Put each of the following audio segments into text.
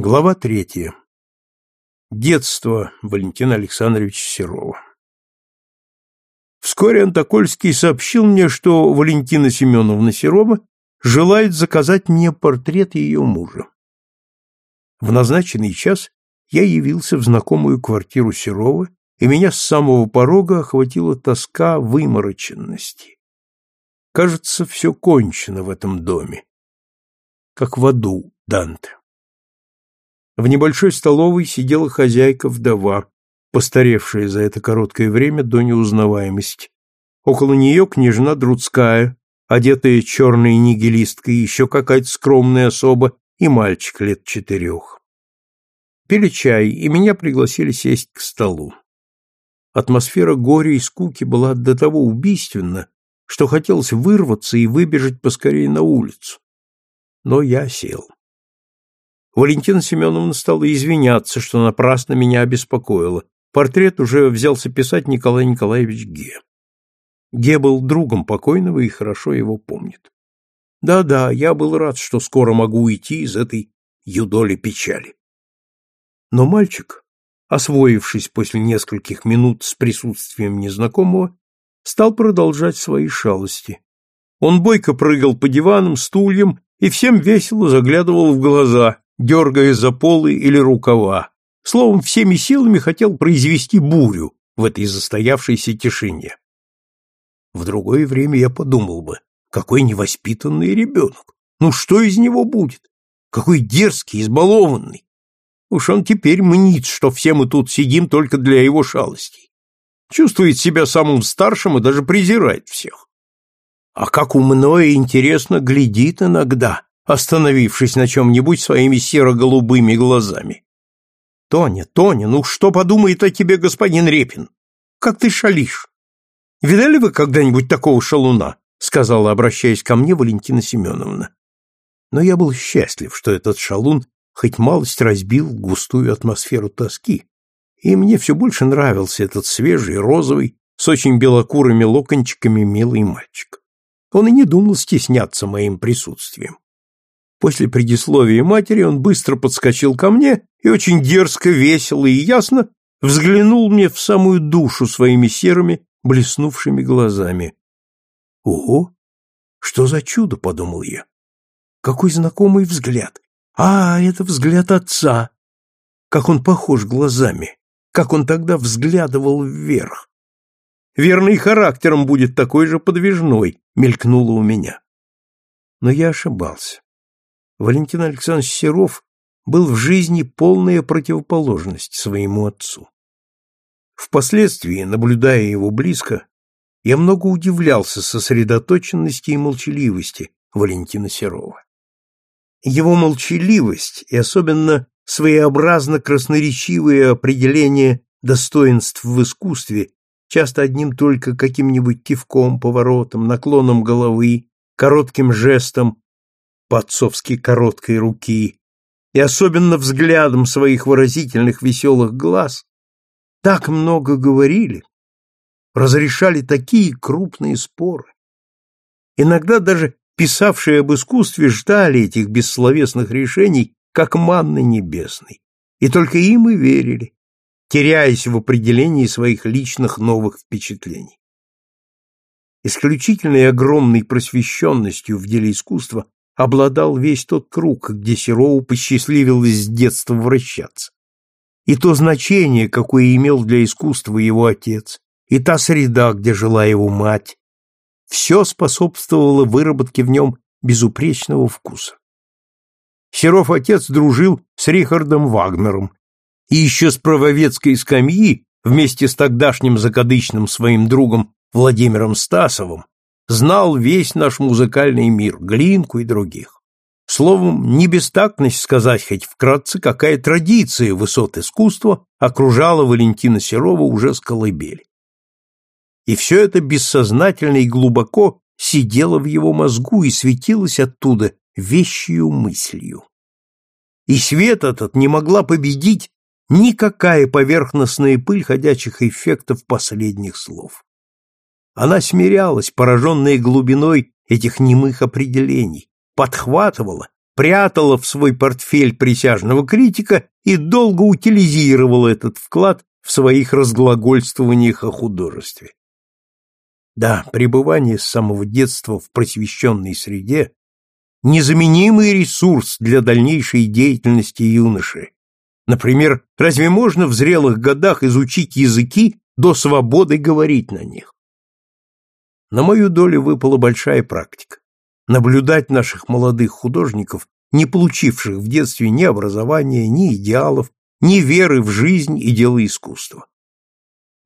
Глава третья. Детство Валентина Александровича Серова. Вскоре Антокольский сообщил мне, что Валентина Семеновна Серова желает заказать мне портрет ее мужа. В назначенный час я явился в знакомую квартиру Серова, и меня с самого порога охватила тоска вымороченности. Кажется, все кончено в этом доме, как в аду Данте. В небольшой столовой сидела хозяйка-вдова, постаревшая за это короткое время до неузнаваемости. Около нее княжна Друцкая, одетая черной нигилисткой, еще какая-то скромная особа и мальчик лет четырех. Пили чай, и меня пригласили сесть к столу. Атмосфера горя и скуки была до того убийственна, что хотелось вырваться и выбежать поскорее на улицу. Но я сел. Валентина Семеновна стала извиняться, что напрасно меня обеспокоила. Портрет уже взялся писать Николай Николаевич Ге. Ге был другом покойного и хорошо его помнит. Да-да, я был рад, что скоро могу уйти из этой юдоли печали. Но мальчик, освоившись после нескольких минут с присутствием незнакомого, стал продолжать свои шалости. Он бойко прыгал по диванам, стульям и всем весело заглядывал в глаза, дергая за полы или рукава, словом, всеми силами хотел произвести бурю в этой застоявшейся тишине. В другое время я подумал бы, какой невоспитанный ребенок. Ну что из него будет? Какой дерзкий, избалованный. Уж он теперь мнит, что все мы тут сидим только для его шалостей. Чувствует себя самым старшим и даже презирает всех. А как умно и интересно глядит иногда, остановившись на чем-нибудь своими серо-голубыми глазами. «Тоня, Тоня, ну что подумает о тебе господин Репин? Как ты шалишь? Видали вы когда-нибудь такого шалуна?» сказала, обращаясь ко мне Валентина Семеновна. Но я был счастлив, что этот шалун хоть малость разбил густую атмосферу тоски, и мне все больше нравился этот свежий, розовый, с очень белокурыми локончиками милый мальчик. Он и не думал стесняться моим присутствием. После предисловия матери он быстро подскочил ко мне и очень дерзко, весело и ясно взглянул мне в самую душу своими серыми, блеснувшими глазами. «Ого! Что за чудо!» — подумал я. «Какой знакомый взгляд! А, это взгляд отца! Как он похож глазами! Как он тогда взглядывал вверх! Верный характером будет такой же подвижной!» — мелькнуло у меня. Но я ошибался. Валентин Александрович Серов был в жизни полная противоположность своему отцу. Впоследствии, наблюдая его близко, я много удивлялся сосредоточенности и молчаливости Валентина Серова. Его молчаливость и особенно своеобразно красноречивые определения достоинств в искусстве, часто одним только каким-нибудь кивком, поворотом, наклоном головы, коротким жестом по-отцовски короткой руки и особенно взглядом своих выразительных веселых глаз, так много говорили, разрешали такие крупные споры. Иногда даже писавшие об искусстве ждали этих бессловесных решений, как манны небесной, и только им и верили, теряясь в определении своих личных новых впечатлений. Исключительной огромной просвещенностью в деле искусства обладал весь тот круг, где Серову посчастливилось с детства вращаться. И то значение, какое имел для искусства его отец, и та среда, где жила его мать, все способствовало выработке в нем безупречного вкуса. Серов отец дружил с Рихардом Вагнером, и еще с правовецкой скамьи вместе с тогдашним закадычным своим другом Владимиром Стасовым знал весь наш музыкальный мир, Глинку и других. Словом, не бестактность сказать хоть вкратце, какая традиция высот искусства окружала Валентина Серова уже с колыбели. И все это бессознательно и глубоко сидело в его мозгу и светилось оттуда вещью мыслью. И свет этот не могла победить никакая поверхностная пыль ходячих эффектов последних слов. Она смирялась, пораженная глубиной этих немых определений, подхватывала, прятала в свой портфель присяжного критика и долго утилизировала этот вклад в своих разглагольствованиях о художестве. Да, пребывание с самого детства в просвещенной среде – незаменимый ресурс для дальнейшей деятельности юноши. Например, разве можно в зрелых годах изучить языки до свободы говорить на них? На мою долю выпала большая практика наблюдать наших молодых художников, не получивших в детстве ни образования, ни идеалов, ни веры в жизнь и дело искусства.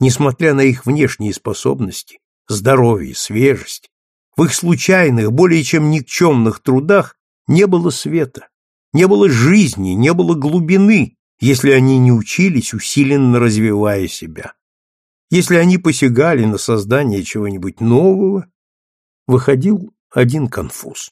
Несмотря на их внешние способности, здоровье, свежесть, в их случайных, более чем никчемных трудах не было света, не было жизни, не было глубины, если они не учились, усиленно развивая себя. Если они посягали на создание чего-нибудь нового, выходил один конфуз.